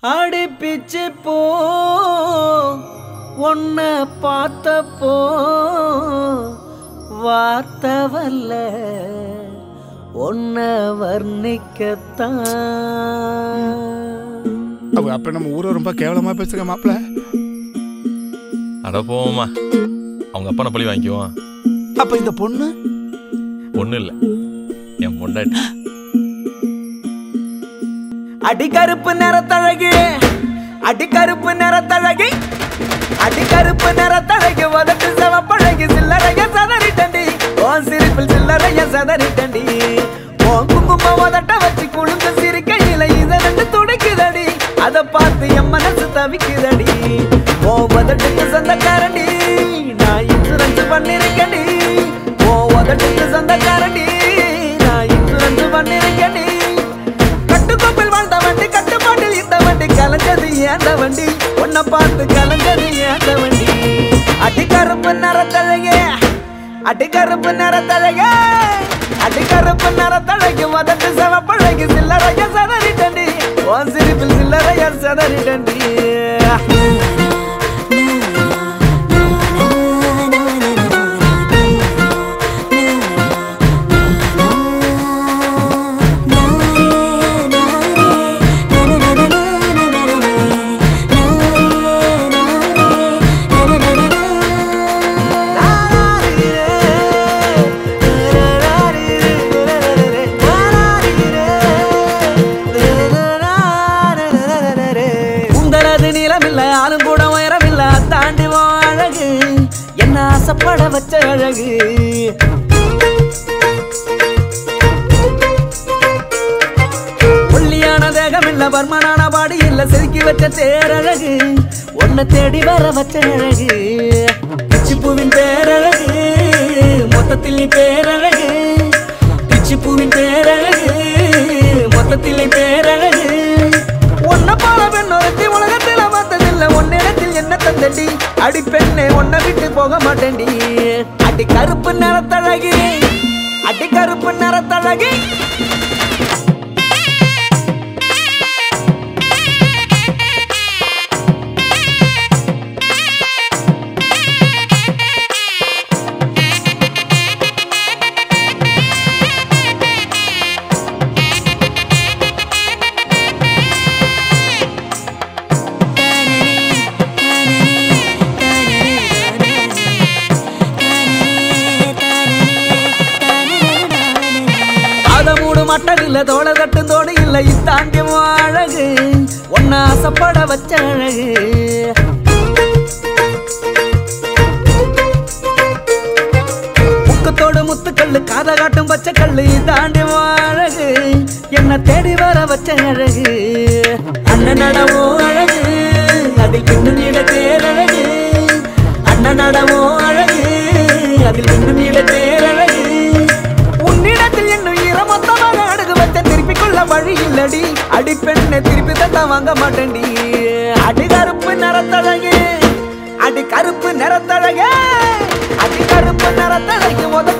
ஆடி பிச்சு போ உன்ன பார்த்தப்போ வார்த்தை வரல. உன்னை வர்ணிக்கத்தான். அவ அப்ப நம்ம ஊரை ரொம்ப கேவலமா பேசுங்க மாப்பிள்ள. அட போவோமா அவங்க அப்பனை பழி வாங்கிக்குவான் அப்ப இந்த பொண்ணு? ஒன்றும் இல்லை. என் பொண்டாட்டி. அடிக்கருப்பு நிறத்தழகி. அடிக்கருப்பு நிறத்தழகி. அடிக்கருப்பு நிறத்தழகி உதட்டு செவப்பழகி சில்லறைய சதறிட்டண்டி. ஓன் சிரிப்பில் சில்லறைய சதறிட்டண்டி. உன் குங்கும உதட்ட வச்சு குழுந்து சிரிக்கையில இத ரெண்டு துடிக்குதடி. அதை பார்த்து என் மனசு தவிக்குதடி. ஓ உதட்டுக்கு சொந்தக்கார அடிக்கருப்பு நிறத்தலையே. அடிக்கருப்பு நிறத்தலையே. அடிக்கருப்பு நிறத்தலைக்கு மதத்து செவப்பழகு சில்லறைய சதறிட்டண்டி உன் சிரிப்பில் சில்லறைய சதறிட்டண்டி தாண்டுவோம் அழகு என்ன ஆசைப்பட வச்ச அழகு. ஒல்லியான தேகம் இல்ல பர்மனான பாடி இல்ல செதுக்கி வச்ச தேரழகு உன்னை தேடி வர வச்ச அழகு. பூவின் பேரழகு மொத்தத்தில் நீ பேரழகு. என்ன அடி பெண்ணே உன்னை விட்டு போக மாட்டேன்டி. அடி கருப்பு நிறத்தழகி அடி கருப்பு நிறத்தழகி. மட்டன் இல்ல தோட தட்டும் தோடு இல்ல இத்தாண்டி அழகு. ஒன்னா ஆசைப்பட வச்ச அழகு. முக்கத்தோடு முத்துக்கல்லு காத காட்டும் பச்சை கல்லு தாண்டி அழகு. என்ன தேடி வர வச்ச அழகு. அண்ணன் நடவோ அழகு அதில் பின்னு நீட தேரழகு அண்ணன் நடவோ அடிப்பெண்ண திருப்பி தட்ட வாங்க மாட்டேன்டி. அடி கருப்பு நிறத்தழகு அடி கருப்பு நிறத்தழகு அடி கருப்பு நிறத்தழகு முதல்